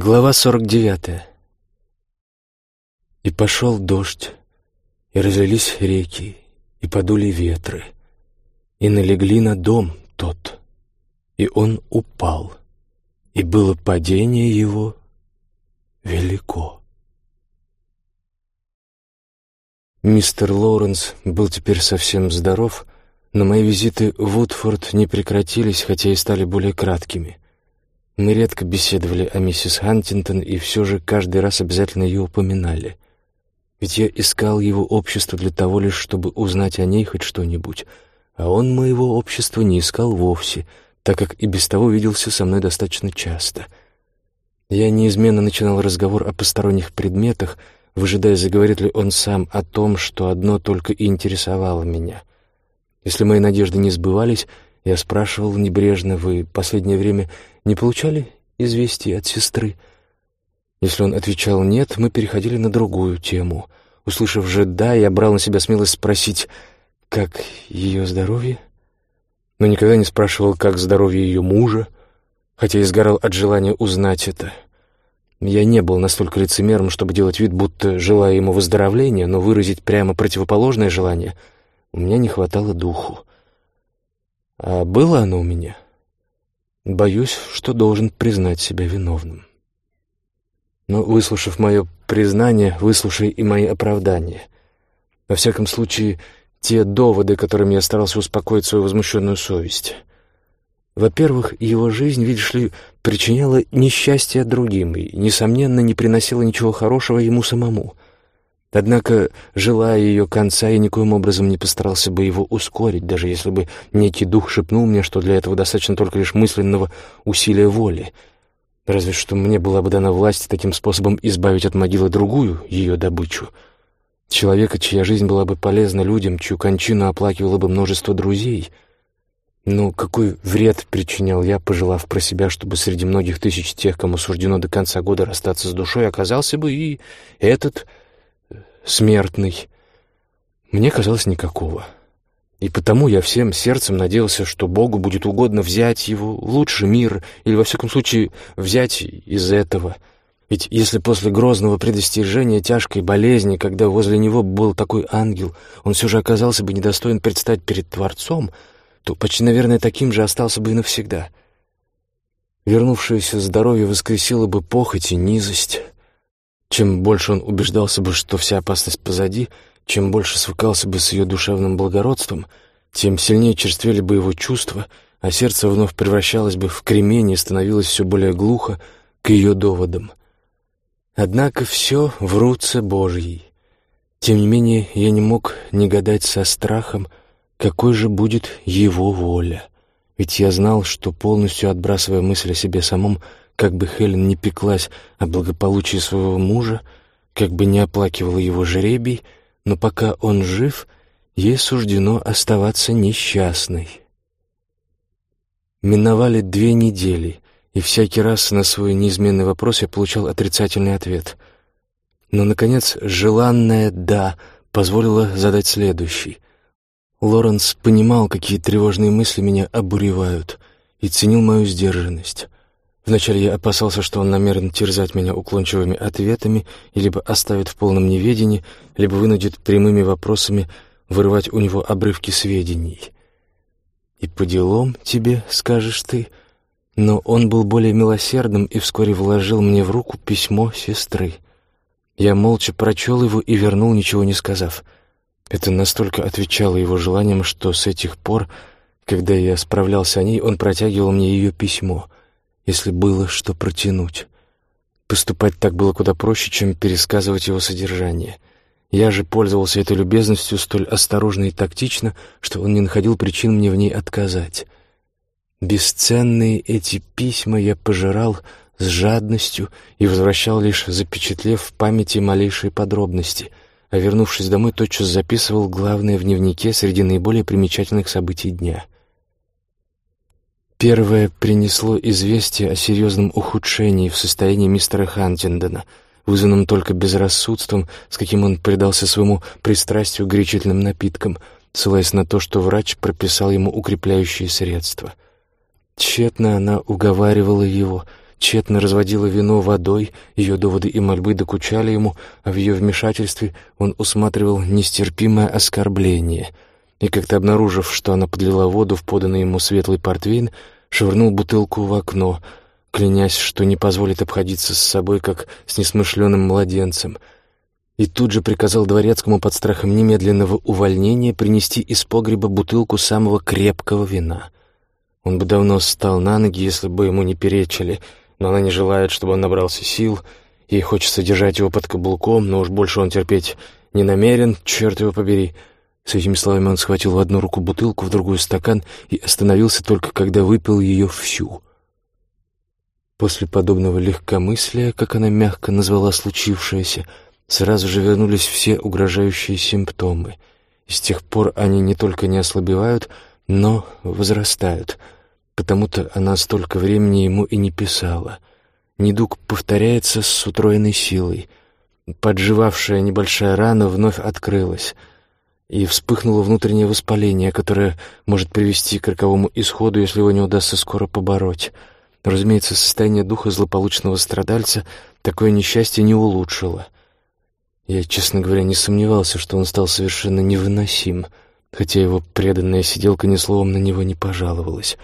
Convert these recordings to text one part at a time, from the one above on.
Глава 49. И пошел дождь, и разлились реки, и подули ветры, и налегли на дом тот, и он упал, и было падение его велико. Мистер Лоуренс был теперь совсем здоров, но мои визиты в Утфорд не прекратились, хотя и стали более краткими — мы редко беседовали о миссис Хантингтон и все же каждый раз обязательно ее упоминали. Ведь я искал его общество для того лишь, чтобы узнать о ней хоть что-нибудь, а он моего общества не искал вовсе, так как и без того виделся со мной достаточно часто. Я неизменно начинал разговор о посторонних предметах, выжидая, заговорит ли он сам о том, что одно только и интересовало меня. Если мои надежды не сбывались, я спрашивал небрежно, «Вы последнее время не получали известий от сестры?» Если он отвечал «нет», мы переходили на другую тему. Услышав же «да», я брал на себя смелость спросить, как ее здоровье? Но никогда не спрашивал, как здоровье ее мужа, хотя и сгорал от желания узнать это. Я не был настолько лицемером, чтобы делать вид, будто желаю ему выздоровления, но выразить прямо противоположное желание у меня не хватало духу. А было оно у меня? Боюсь, что должен признать себя виновным. Но, выслушав мое признание, выслушай и мои оправдания. Во всяком случае, те доводы, которыми я старался успокоить свою возмущенную совесть. Во-первых, его жизнь, видишь ли, причиняла несчастье другим и, несомненно, не приносила ничего хорошего ему самому — Однако, желая ее конца, я никоим образом не постарался бы его ускорить, даже если бы некий дух шепнул мне, что для этого достаточно только лишь мысленного усилия воли. Разве что мне была бы дана власть таким способом избавить от могилы другую ее добычу. Человека, чья жизнь была бы полезна людям, чью кончину оплакивало бы множество друзей. Но какой вред причинял я, пожелав про себя, чтобы среди многих тысяч тех, кому суждено до конца года расстаться с душой, оказался бы и этот смертный. Мне казалось никакого. И потому я всем сердцем надеялся, что Богу будет угодно взять его лучший мир, или, во всяком случае, взять из этого. Ведь если после грозного предостережения тяжкой болезни, когда возле него был такой ангел, он все же оказался бы недостоин предстать перед Творцом, то почти, наверное, таким же остался бы и навсегда. Вернувшееся здоровье воскресило бы похоть и низость, чем больше он убеждался бы, что вся опасность позади, чем больше свыкался бы с ее душевным благородством, тем сильнее черствели бы его чувства, а сердце вновь превращалось бы в кремень и становилось все более глухо к ее доводам. Однако все в руце Божьей. Тем не менее, я не мог не гадать со страхом, какой же будет его воля. Ведь я знал, что полностью отбрасывая мысль о себе самом, как бы Хелен не пеклась о благополучии своего мужа, как бы не оплакивала его жребий, но пока он жив, ей суждено оставаться несчастной. Миновали две недели, и всякий раз на свой неизменный вопрос я получал отрицательный ответ. Но, наконец, желанное «да» позволило задать следующий. Лоренс понимал, какие тревожные мысли меня обуревают, и ценил мою сдержанность. Вначале я опасался, что он намерен терзать меня уклончивыми ответами и либо оставит в полном неведении, либо вынудит прямыми вопросами вырывать у него обрывки сведений. «И по делам тебе, скажешь ты», но он был более милосердным и вскоре вложил мне в руку письмо сестры. Я молча прочел его и вернул, ничего не сказав. Это настолько отвечало его желаниям, что с этих пор, когда я справлялся о ней, он протягивал мне ее письмо — если было что протянуть. Поступать так было куда проще, чем пересказывать его содержание. Я же пользовался этой любезностью столь осторожно и тактично, что он не находил причин мне в ней отказать. Бесценные эти письма я пожирал с жадностью и возвращал лишь запечатлев в памяти малейшие подробности, а вернувшись домой, тотчас записывал главное в дневнике среди наиболее примечательных событий дня — Первое принесло известие о серьезном ухудшении в состоянии мистера Хантиндена, вызванном только безрассудством, с каким он предался своему пристрастию к горячительным напиткам, ссылаясь на то, что врач прописал ему укрепляющие средства. Тщетно она уговаривала его, тщетно разводила вино водой, ее доводы и мольбы докучали ему, а в ее вмешательстве он усматривал нестерпимое оскорбление. И как-то обнаружив, что она подлила воду в поданный ему светлый портвейн, швырнул бутылку в окно, клянясь, что не позволит обходиться с собой, как с несмышленым младенцем — и тут же приказал дворецкому под страхом немедленного увольнения принести из погреба бутылку самого крепкого вина. Он бы давно встал на ноги, если бы ему не перечили, но она не желает, чтобы он набрался сил, ей хочется держать его под каблуком, но уж больше он терпеть не намерен, черт его побери. С этими словами он схватил в одну руку бутылку, в другую стакан и остановился только, когда выпил ее всю. После подобного легкомыслия, как она мягко назвала случившееся, — Сразу же вернулись все угрожающие симптомы. И с тех пор они не только не ослабевают, но возрастают. Потому-то она столько времени ему и не писала. Недуг повторяется с утроенной силой. Подживавшая небольшая рана вновь открылась, и вспыхнуло внутреннее воспаление, которое может привести к роковому исходу, если его не удастся скоро побороть. Разумеется, состояние духа злополучного страдальца такое несчастье не улучшило — я, честно говоря, не сомневался, что он стал совершенно невыносим, хотя его преданная сиделка ни словом на него не пожаловалась.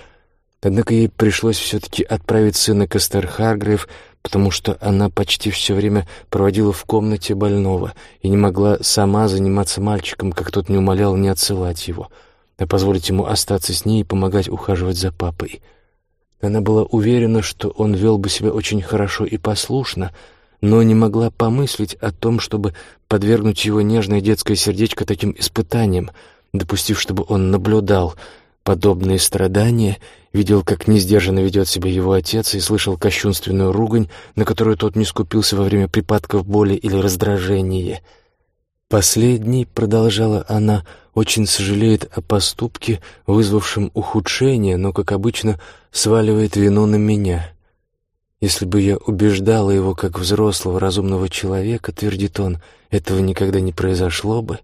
Однако ей пришлось все-таки отправить сына к Эстер Харгрейв, потому что она почти все время проводила в комнате больного и не могла сама заниматься мальчиком, как тот не умолял не отсылать его, а позволить ему остаться с ней и помогать ухаживать за папой. Она была уверена, что он вел бы себя очень хорошо и послушно, но не могла помыслить о том, чтобы подвергнуть его нежное детское сердечко таким испытаниям, допустив, чтобы он наблюдал подобные страдания, видел, как несдержанно ведет себя его отец и слышал кощунственную ругань, на которую тот не скупился во время припадков боли или раздражения. Последний, продолжала она, очень сожалеет о поступке, вызвавшем ухудшение, но, как обычно, сваливает вину на меня. Если бы я убеждала его как взрослого разумного человека, твердит он, этого никогда не произошло бы.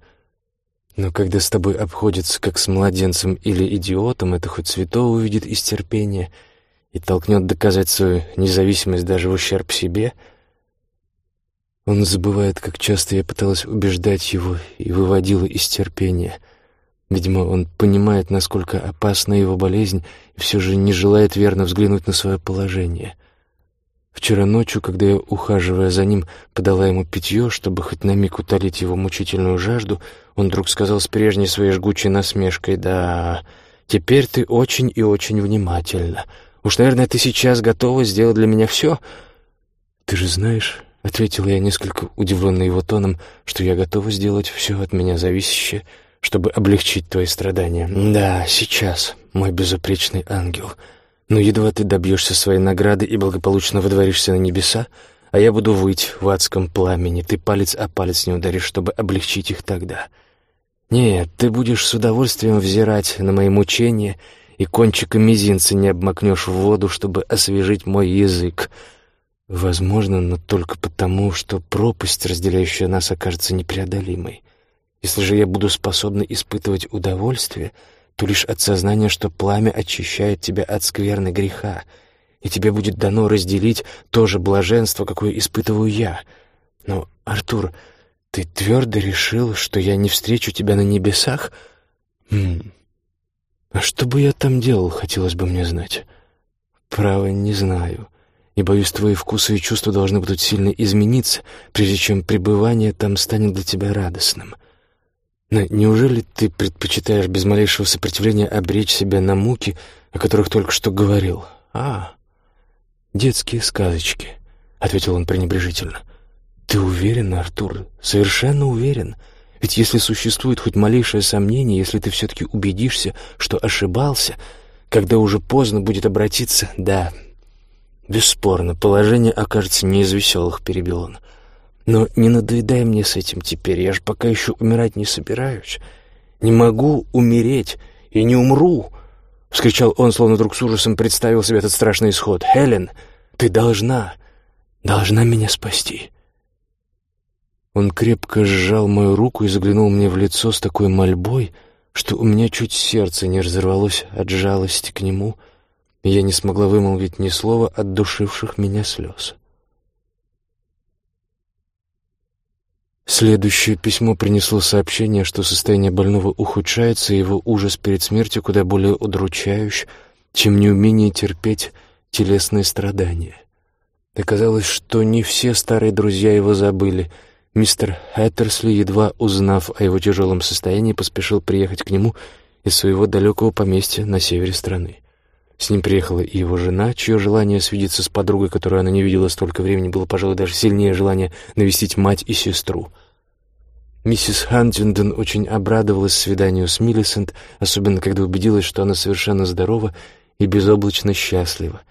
Но когда с тобой обходится как с младенцем или идиотом, это хоть святого увидит из терпения и толкнет доказать свою независимость даже в ущерб себе. Он забывает, как часто я пыталась убеждать его и выводила из терпения. Видимо, он понимает, насколько опасна его болезнь, и все же не желает верно взглянуть на свое положение. Вчера ночью, когда я, ухаживая за ним, подала ему питье, чтобы хоть на миг утолить его мучительную жажду, он вдруг сказал с прежней своей жгучей насмешкой, «Да, теперь ты очень и очень внимательна. Уж, наверное, ты сейчас готова сделать для меня все?» «Ты же знаешь...» — ответила я, несколько удивленный его тоном, что я готова сделать все от меня зависящее, чтобы облегчить твои страдания. «Да, сейчас, мой безупречный ангел». Но едва ты добьешься своей награды и благополучно выдворишься на небеса, а я буду выть в адском пламени, ты палец о палец не ударишь, чтобы облегчить их тогда. Нет, ты будешь с удовольствием взирать на мои мучения и кончиком мизинца не обмакнешь в воду, чтобы освежить мой язык. Возможно, но только потому, что пропасть, разделяющая нас, окажется непреодолимой. Если же я буду способна испытывать удовольствие — то лишь от сознания, что пламя очищает тебя от скверны греха, и тебе будет дано разделить то же блаженство, какое испытываю я. Но, Артур, ты твердо решил, что я не встречу тебя на небесах? Хм. А что бы я там делал, хотелось бы мне знать. Право, не знаю. И боюсь, твои вкусы и чувства должны будут сильно измениться, прежде чем пребывание там станет для тебя радостным. Но неужели ты предпочитаешь без малейшего сопротивления обречь себя на муки, о которых только что говорил? А, детские сказочки, — ответил он пренебрежительно. Ты уверен, Артур? Совершенно уверен? Ведь если существует хоть малейшее сомнение, если ты все-таки убедишься, что ошибался, когда уже поздно будет обратиться, да, бесспорно, положение окажется не из веселых, — перебил он. — но не надоедай мне с этим теперь, я же пока еще умирать не собираюсь. Не могу умереть и не умру!» — вскричал он, словно вдруг с ужасом представил себе этот страшный исход. «Хелен, ты должна, должна меня спасти!» Он крепко сжал мою руку и заглянул мне в лицо с такой мольбой, что у меня чуть сердце не разорвалось от жалости к нему, и я не смогла вымолвить ни слова от душивших меня слез. Следующее письмо принесло сообщение, что состояние больного ухудшается, и его ужас перед смертью куда более удручающий, чем неумение терпеть телесные страдания. Оказалось, что не все старые друзья его забыли. Мистер Хэттерсли, едва узнав о его тяжелом состоянии, поспешил приехать к нему из своего далекого поместья на севере страны. С ним приехала и его жена, чье желание свидеться с подругой, которую она не видела столько времени, было, пожалуй, даже сильнее желания навестить мать и сестру. Миссис Хантингдон очень обрадовалась свиданию с Миллисент, особенно когда убедилась, что она совершенно здорова и безоблачно счастлива.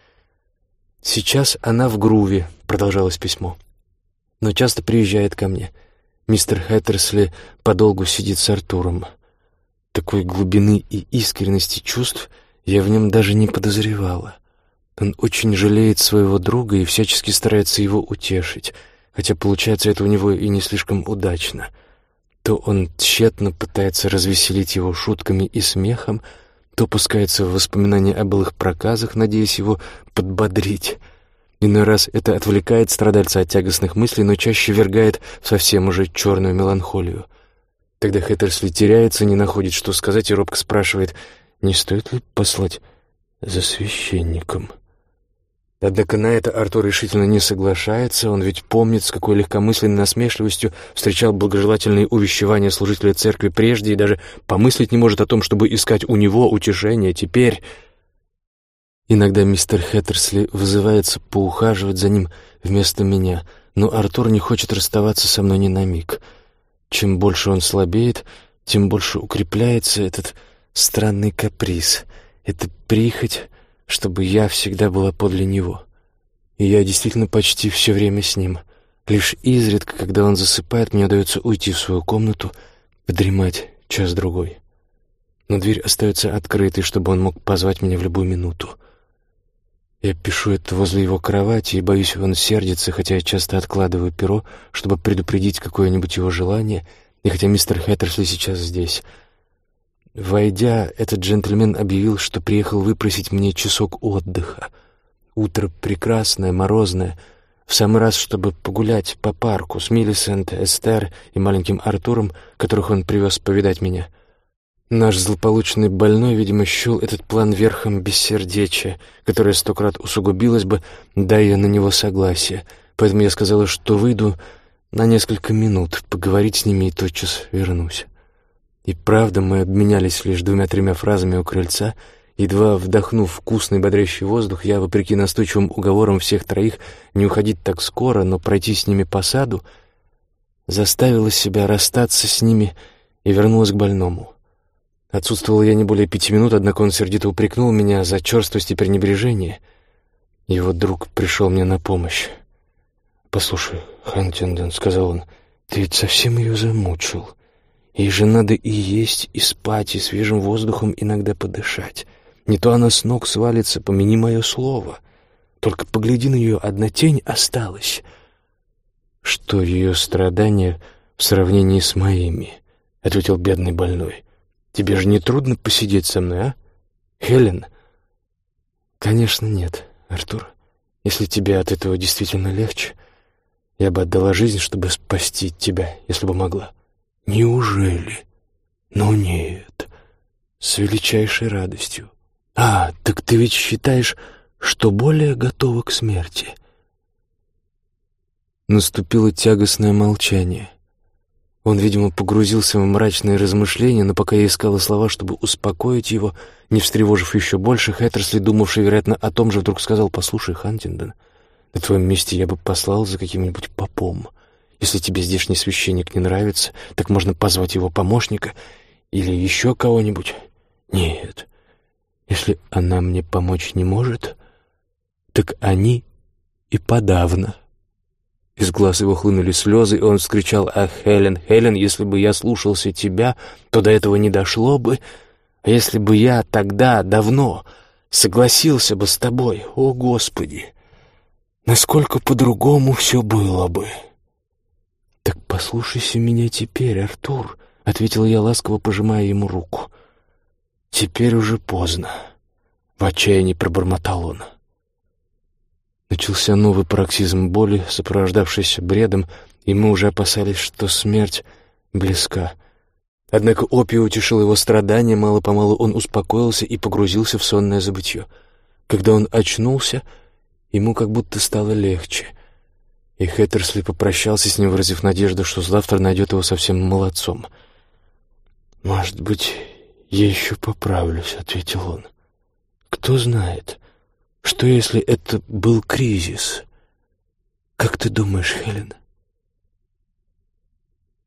«Сейчас она в Груве», — продолжалось письмо, — «но часто приезжает ко мне. Мистер Хэттерсли подолгу сидит с Артуром. Такой глубины и искренности чувств — я в нем даже не подозревала. Он очень жалеет своего друга и всячески старается его утешить, хотя получается это у него и не слишком удачно. То он тщетно пытается развеселить его шутками и смехом, то пускается в воспоминания о былых проказах, надеясь его подбодрить. Иной раз это отвлекает страдальца от тягостных мыслей, но чаще вергает в совсем уже черную меланхолию. Тогда Хэттерсли теряется, не находит, что сказать, и робко спрашивает — не стоит ли послать за священником? Однако на это Артур решительно не соглашается, он ведь помнит, с какой легкомысленной насмешливостью встречал благожелательные увещевания служителя церкви прежде и даже помыслить не может о том, чтобы искать у него утешение теперь. Иногда мистер Хэттерсли вызывается поухаживать за ним вместо меня, но Артур не хочет расставаться со мной ни на миг. Чем больше он слабеет, тем больше укрепляется этот странный каприз. Это прихоть, чтобы я всегда была подле него. И я действительно почти все время с ним. Лишь изредка, когда он засыпает, мне удается уйти в свою комнату, подремать час-другой. Но дверь остается открытой, чтобы он мог позвать меня в любую минуту. Я пишу это возле его кровати и боюсь, он сердится, хотя я часто откладываю перо, чтобы предупредить какое-нибудь его желание, и хотя мистер Хэттерсли сейчас здесь — Войдя, этот джентльмен объявил, что приехал выпросить мне часок отдыха. Утро прекрасное, морозное, в самый раз, чтобы погулять по парку с Миллисент, Эстер и маленьким Артуром, которых он привез повидать меня. Наш злополучный больной, видимо, счел этот план верхом бессердечия, которое сто крат усугубилось бы, дай я на него согласие. Поэтому я сказала, что выйду на несколько минут, поговорить с ними и тотчас вернусь. И правда, мы обменялись лишь двумя-тремя фразами у крыльца. Едва вдохнув вкусный бодрящий воздух, я, вопреки настойчивым уговорам всех троих не уходить так скоро, но пройти с ними по саду, заставила себя расстаться с ними и вернулась к больному. Отсутствовал я не более пяти минут, однако он сердито упрекнул меня за черствость и пренебрежение. Его друг пришел мне на помощь. «Послушай, Хантингдон», — сказал он, — «ты ведь совсем ее замучил». Ей же надо и есть, и спать, и свежим воздухом иногда подышать. Не то она с ног свалится, помяни мое слово. Только погляди на нее, одна тень осталась. Что ее страдания в сравнении с моими? — ответил бедный больной. Тебе же не трудно посидеть со мной, а? Хелен? Конечно, нет, Артур. Если тебе от этого действительно легче, я бы отдала жизнь, чтобы спасти тебя, если бы могла. Неужели? Но нет. С величайшей радостью. А, так ты ведь считаешь, что более готова к смерти? Наступило тягостное молчание. Он, видимо, погрузился в мрачные размышления, но пока я искала слова, чтобы успокоить его, не встревожив еще больше, Хэттерсли, думавший, вероятно, о том же, вдруг сказал, «Послушай, Хантингдон, на твоем месте я бы послал за каким-нибудь попом. Если тебе здешний священник не нравится, так можно позвать его помощника или еще кого-нибудь. Нет, если она мне помочь не может, так они и подавно. Из глаз его хлынули слезы, и он вскричал «Ах, Хелен, Хелен, если бы я слушался тебя, то до этого не дошло бы. А если бы я тогда, давно, согласился бы с тобой, о Господи, насколько по-другому все было бы!» «Так послушайся меня теперь, Артур», — ответил я, ласково пожимая ему руку. «Теперь уже поздно. В отчаянии пробормотал он. Начался новый пароксизм боли, сопровождавшийся бредом, и мы уже опасались, что смерть близка. Однако опий утешил его страдания, мало-помалу он успокоился и погрузился в сонное забытье. Когда он очнулся, ему как будто стало легче. И Хэттерсли попрощался с ним, выразив надежду, что завтра найдет его совсем молодцом. «Может быть, я еще поправлюсь», — ответил он. «Кто знает, что если это был кризис? Как ты думаешь, Хелен?»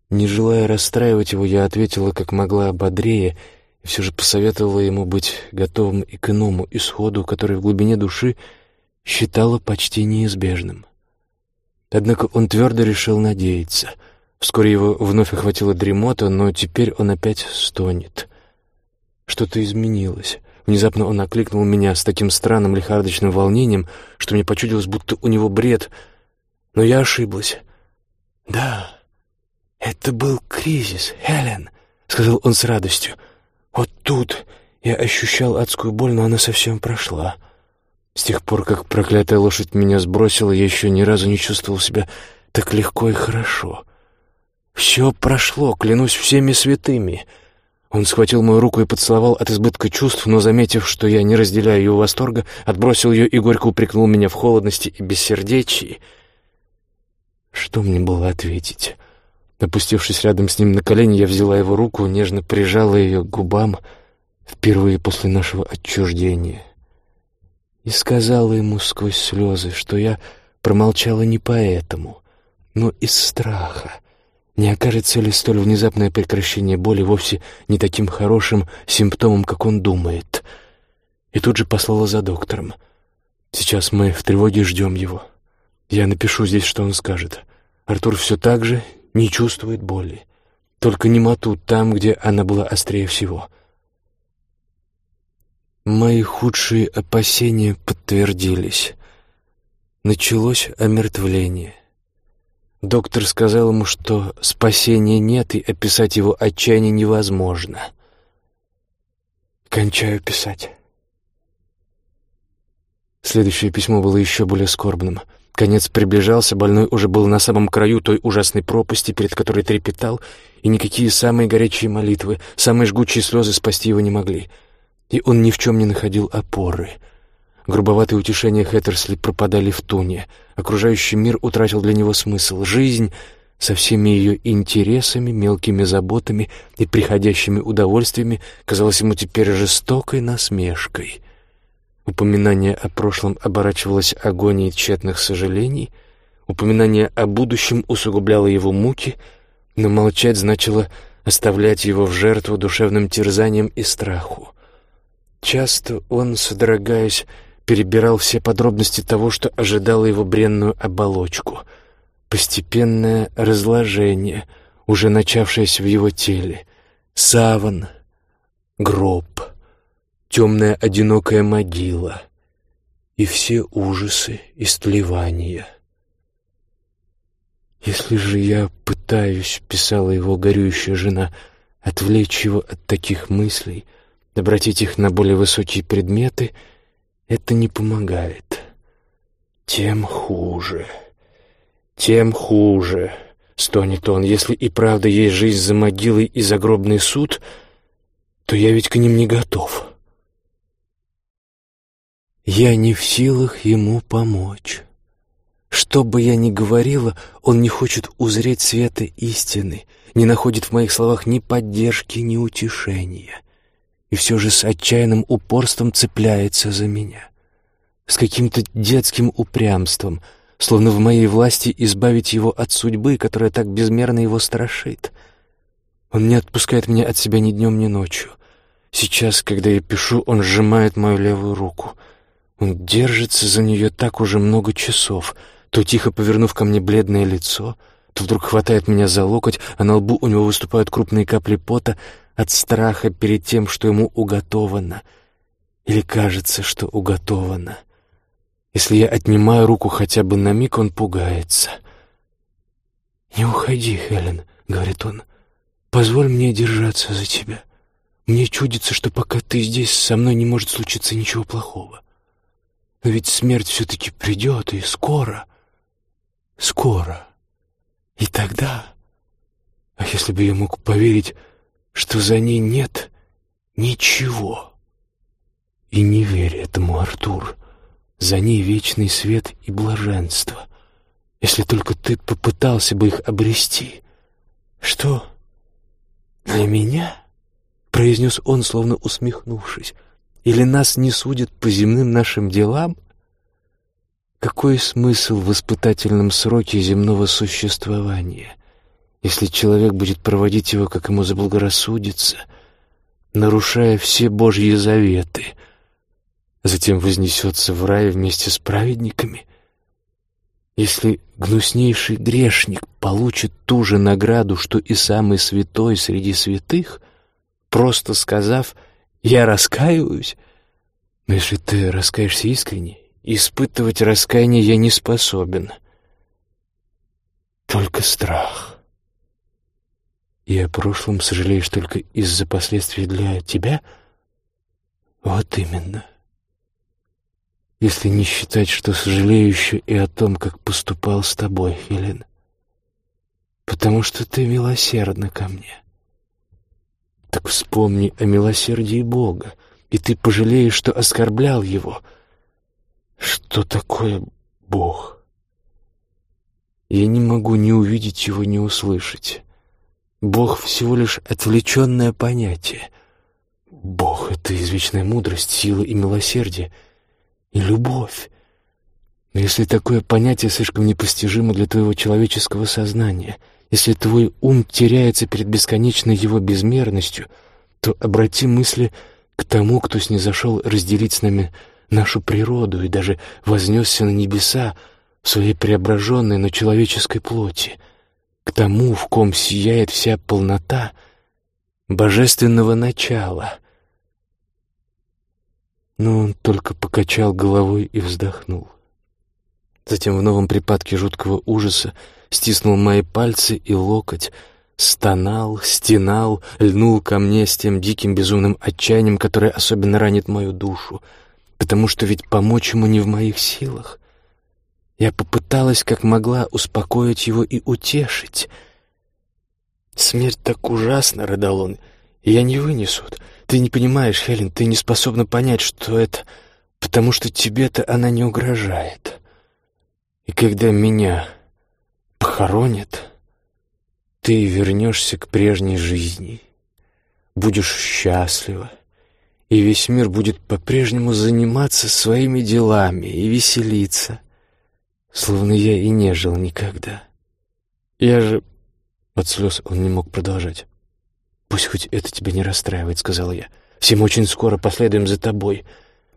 Не желая расстраивать его, я ответила как могла ободрее и все же посоветовала ему быть готовым и к иному исходу, который в глубине души считала почти неизбежным. Однако он твердо решил надеяться. Вскоре его вновь охватила дремота, но теперь он опять стонет. Что-то изменилось. Внезапно он окликнул меня с таким странным лихорадочным волнением, что мне почудилось, будто у него бред. Но я ошиблась. «Да, это был кризис, Хелен», — сказал он с радостью. «Вот тут я ощущал адскую боль, но она совсем прошла. С тех пор, как проклятая лошадь меня сбросила, я еще ни разу не чувствовал себя так легко и хорошо. Все прошло, клянусь всеми святыми». Он схватил мою руку и поцеловал от избытка чувств, но, заметив, что я не разделяю его восторга, отбросил ее и горько упрекнул меня в холодности и бессердечии. Что мне было ответить? Опустившись рядом с ним на колени, я взяла его руку, нежно прижала ее к губам впервые после нашего отчуждения и сказала ему сквозь слезы, что я промолчала не поэтому, но из страха. Не окажется ли столь внезапное прекращение боли вовсе не таким хорошим симптомом, как он думает? И тут же послала за доктором. Сейчас мы в тревоге ждем его. Я напишу здесь, что он скажет. Артур все так же не чувствует боли. Только немоту там, где она была острее всего. Мои худшие опасения подтвердились. Началось омертвление. Доктор сказал ему, что спасения нет, и описать его отчаяние невозможно. Кончаю писать. Следующее письмо было еще более скорбным — Конец приближался, больной уже был на самом краю той ужасной пропасти, перед которой трепетал, и никакие самые горячие молитвы, самые жгучие слезы спасти его не могли. И он ни в чем не находил опоры. Грубоватые утешения Хэттерсли пропадали в туне. Окружающий мир утратил для него смысл. Жизнь со всеми ее интересами, мелкими заботами и приходящими удовольствиями казалась ему теперь жестокой насмешкой — Упоминание о прошлом оборачивалось агонией тщетных сожалений, упоминание о будущем усугубляло его муки, но молчать значило оставлять его в жертву душевным терзаниям и страху. Часто он, содрогаясь, перебирал все подробности того, что ожидало его бренную оболочку. Постепенное разложение, уже начавшееся в его теле. Саван, гроб — темная одинокая могила и все ужасы истлевания. «Если же я пытаюсь, — писала его горюющая жена, — отвлечь его от таких мыслей, обратить их на более высокие предметы, это не помогает. Тем хуже, тем хуже, — стонет он, — если и правда есть жизнь за могилой и загробный суд, то я ведь к ним не готов». Я не в силах ему помочь. Что бы я ни говорила, он не хочет узреть света истины, не находит в моих словах ни поддержки, ни утешения. И все же с отчаянным упорством цепляется за меня. С каким-то детским упрямством, словно в моей власти избавить его от судьбы, которая так безмерно его страшит. Он не отпускает меня от себя ни днем, ни ночью. Сейчас, когда я пишу, он сжимает мою левую руку — он держится за нее так уже много часов, то тихо повернув ко мне бледное лицо, то вдруг хватает меня за локоть, а на лбу у него выступают крупные капли пота от страха перед тем, что ему уготовано. Или кажется, что уготовано. Если я отнимаю руку хотя бы на миг, он пугается. «Не уходи, Хелен», — говорит он. «Позволь мне держаться за тебя. Мне чудится, что пока ты здесь, со мной не может случиться ничего плохого. Но ведь смерть все-таки придет, и скоро, скоро. И тогда... А если бы я мог поверить, что за ней нет ничего? И не верь этому, Артур. За ней вечный свет и блаженство. Если только ты попытался бы их обрести. Что? Для меня? произнес он, словно усмехнувшись. Или нас не судят по земным нашим делам? Какой смысл в испытательном сроке земного существования, если человек будет проводить его, как ему заблагорассудится, нарушая все Божьи заветы, затем вознесется в рай вместе с праведниками? Если гнуснейший грешник получит ту же награду, что и самый святой среди святых, просто сказав «я раскаиваюсь», но если ты раскаешься искренне, испытывать раскаяние я не способен. Только страх. И о прошлом сожалеешь только из-за последствий для тебя? Вот именно если не считать, что сожалею еще и о том, как поступал с тобой, Хелен. Потому что ты милосердна ко мне. Так вспомни о милосердии Бога, и ты пожалеешь, что оскорблял Его. Что такое Бог? Я не могу ни увидеть Его, ни услышать. Бог всего лишь отвлеченное понятие. Бог — это извечная мудрость, сила и милосердие — и любовь. Но если такое понятие слишком непостижимо для твоего человеческого сознания, если твой ум теряется перед бесконечной его безмерностью, то обрати мысли к тому, кто снизошел разделить с нами нашу природу и даже вознесся на небеса в своей преображенной, но человеческой плоти, к тому, в ком сияет вся полнота божественного начала, но он только покачал головой и вздохнул. Затем в новом припадке жуткого ужаса стиснул мои пальцы и локоть, стонал, стенал, льнул ко мне с тем диким безумным отчаянием, которое особенно ранит мою душу, потому что ведь помочь ему не в моих силах. Я попыталась, как могла, успокоить его и утешить. «Смерть так ужасна», — рыдал он, — «и я не вынесу. Ты не понимаешь, Хелен, ты не способна понять, что это, потому что тебе-то она не угрожает. И когда меня похоронят, ты вернешься к прежней жизни, будешь счастлива, и весь мир будет по-прежнему заниматься своими делами и веселиться, словно я и не жил никогда. Я же... От слез он не мог продолжать. «Пусть хоть это тебя не расстраивает», — сказала я. «Все очень скоро последуем за тобой».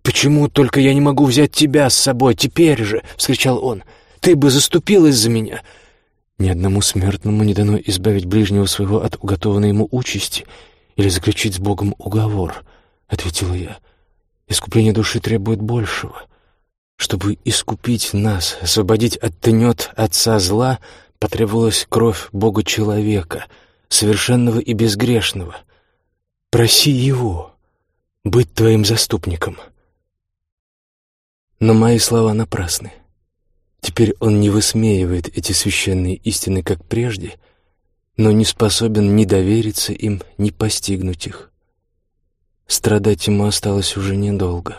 «Почему только я не могу взять тебя с собой теперь же?» — вскричал он. «Ты бы заступилась за меня». «Ни одному смертному не дано избавить ближнего своего от уготованной ему участи или заключить с Богом уговор», — ответила я. «Искупление души требует большего. Чтобы искупить нас, освободить от тнет Отца зла, потребовалась кровь Бога-человека — совершенного и безгрешного. Проси Его быть твоим заступником. Но мои слова напрасны. Теперь он не высмеивает эти священные истины, как прежде, но не способен ни довериться им, ни постигнуть их. Страдать ему осталось уже недолго,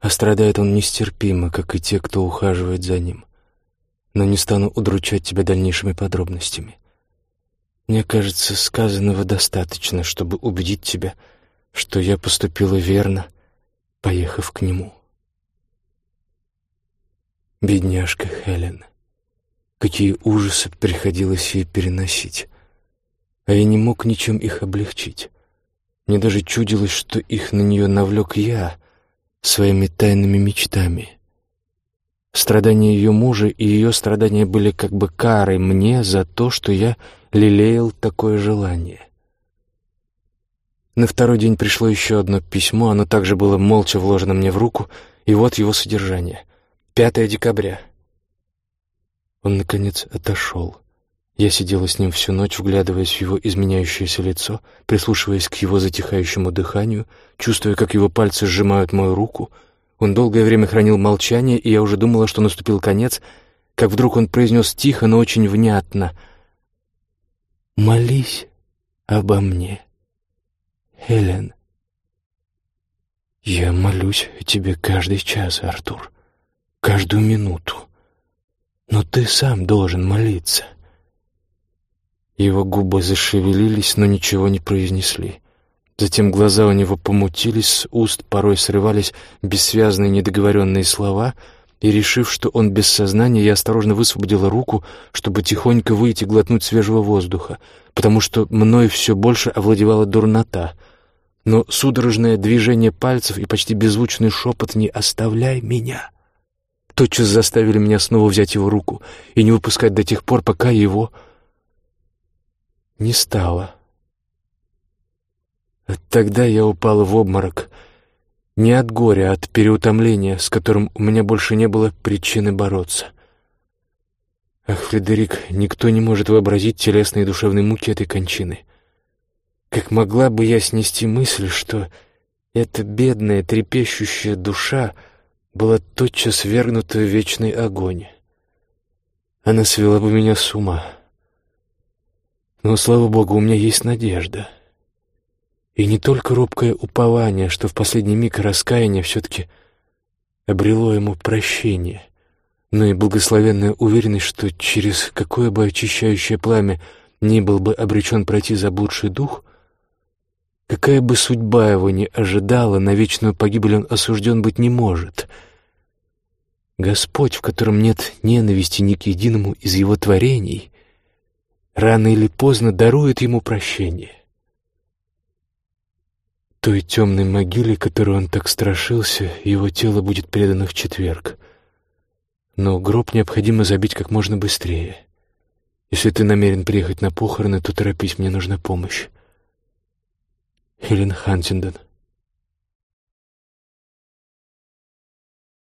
а страдает он нестерпимо, как и те, кто ухаживает за ним. Но не стану удручать тебя дальнейшими подробностями. Мне кажется, сказанного достаточно, чтобы убедить тебя, что я поступила верно, поехав к нему. Бедняжка Хелен. Какие ужасы приходилось ей переносить. А я не мог ничем их облегчить. Мне даже чудилось, что их на нее навлек я своими тайными мечтами. Страдания ее мужа и ее страдания были как бы карой мне за то, что я лелеял такое желание. На второй день пришло еще одно письмо, оно также было молча вложено мне в руку, и вот его содержание. 5 декабря. Он, наконец, отошел. Я сидела с ним всю ночь, вглядываясь в его изменяющееся лицо, прислушиваясь к его затихающему дыханию, чувствуя, как его пальцы сжимают мою руку. Он долгое время хранил молчание, и я уже думала, что наступил конец, как вдруг он произнес тихо, но очень внятно «Молись обо мне, Хелен». «Я молюсь тебе каждый час, Артур, каждую минуту. Но ты сам должен молиться». Его губы зашевелились, но ничего не произнесли. Затем глаза у него помутились, с уст порой срывались бессвязные недоговоренные слова, и, решив, что он без сознания, я осторожно высвободила руку, чтобы тихонько выйти глотнуть свежего воздуха, потому что мной все больше овладевала дурнота — но судорожное движение пальцев и почти беззвучный шепот «Не оставляй меня!» тотчас заставили меня снова взять его руку и не выпускать до тех пор, пока его не стало. Тогда я упала в обморок. Не от горя, а от переутомления, с которым у меня больше не было причины бороться. Ах, Фредерик, никто не может вообразить телесные и душевные муки этой кончины. Как могла бы я снести мысль, что эта бедная, трепещущая душа была тотчас вергнута в вечный огонь? Она свела бы меня с ума. Но, слава Богу, у меня есть надежда. И не только робкое упование, что в последний миг раскаяния все-таки обрело ему прощение, но и благословенная уверенность, что через какое бы очищающее пламя ни был бы обречен пройти заблудший дух — Какая бы судьба его ни ожидала, на вечную погибель он осужден быть не может. Господь, в котором нет ненависти ни к единому из его творений, рано или поздно дарует ему прощение. Той темной могиле, которой он так страшился, его тело будет предано в четверг. Но гроб необходимо забить как можно быстрее. Если ты намерен приехать на похороны, то торопись, мне нужна помощь. Хелен Хантингдон.